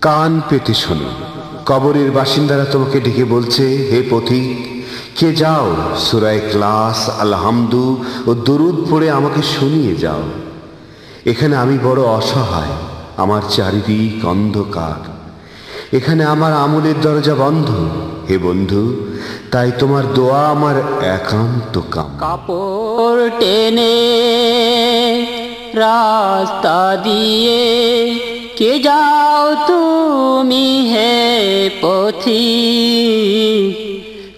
কান পেতে শোনো। কবরের বাসিন্দারা তোমাকে ডেকে বলছে, হে পথিক, কে যাও? সুরায় ক্লাস আলহামদু ও দরুদ পড়ে আমাকে শুনিয়ে যাও। এখানে আমি বড় অসহায়, আমার চারিদিক অন্ধকার। এখানে আমার আমলের দরজা বন্ধ। হে বন্ধু, তাই তোমার দোয়া আমার একান্ত কাম কাপড় টেনে রাস্তা দিয়ে কে যাও তুমি হে পথি?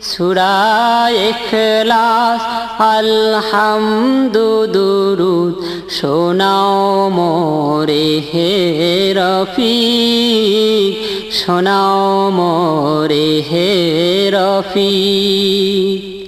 সুরায় এখলাস আলহামদু দুরুদ শোনাও মোরে হে রফিক, শোনাও মোরে হে রফিক।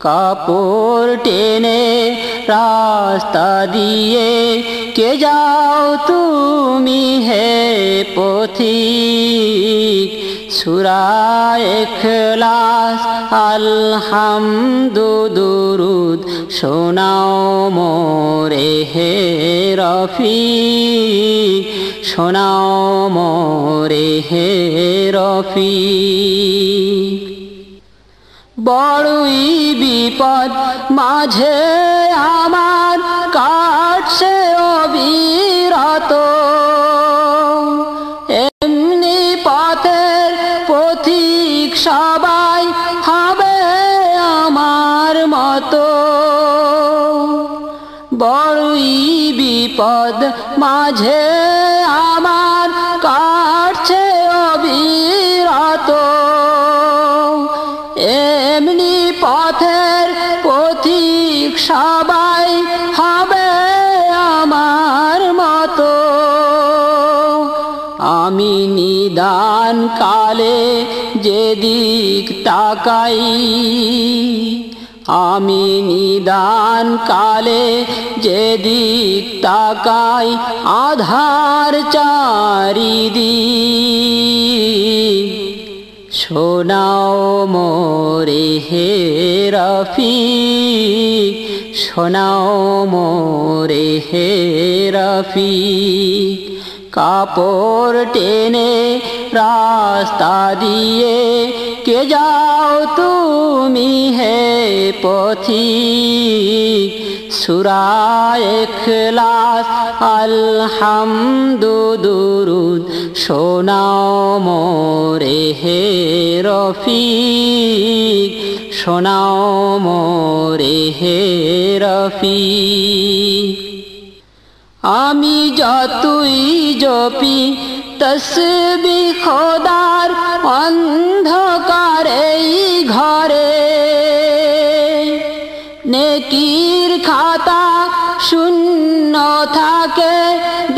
কাপড় টেনে রাস্তা দিয়ে, কে যাও তুমি হে পথিক? সুরায় এখলাস আলহামদু দুরুদ শোনাও মোরে হে রফিক। শোনাও মোরে হে রফিক। বড়ই বিপদ। মাঝে আমার কাটছে অবিরত। এমনি পথের পথিক সবাই হবে আমার মতো। বড়ই বিপদ মাঝে আমার কাটছে অবিরত পথের পথিক সবাই হবে আমার মতো। আমি নিদান কালে যেদিক তাকাই, আমি নিদান কালে যেদিক তাকাই, আধার চারিদিক। শোনাও মোরে হে রফিক, শোনাও মোরে হে রফিক। কাপড় টেনে রাস্তা দিয়ে কে যাও তুমি হে পথিক সুরায় খ্লাস আলহামদু দুরুদ, শোনাও মোরে হে রফিক, শোনাও মোরে হে রফিক। আমি যতই জপি, তসবি খোদার অন্ধকারে ঘরে। নেকির খাতা শূন্য থাকে,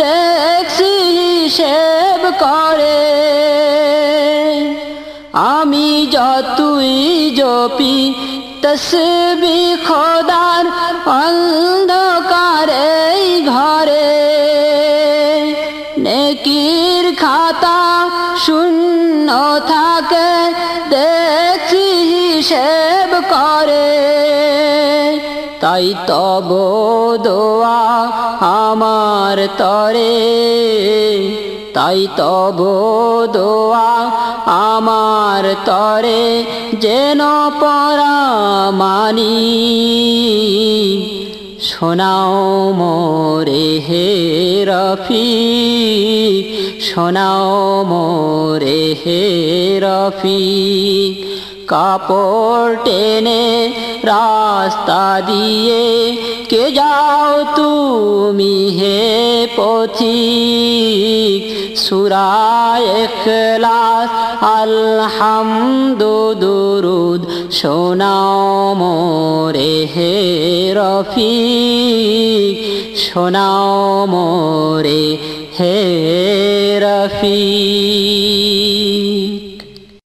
দেখছি হিসেব করে। আমি যতই জপি, তসবি খোদার অন্ধকারে ঘরে। নেকির খাতা শূন্য থাকে, দেখছি হিসেব করে। তাই তব দোয়া আমার তরে। তাই তব দোয়া আমার তরে যেন পরা মানি শোনাও মোরে হে রফিক, শোনাও মোরে হে রফিক। কাপড় টেনে রাস্তা দিয়ে কে যাও তুমি হে পথিক? সুরায় এখলাস আলহামদু দুরুদ, শোনাও মোরে হে রফিক। শোনাও মোরে হে রফিক।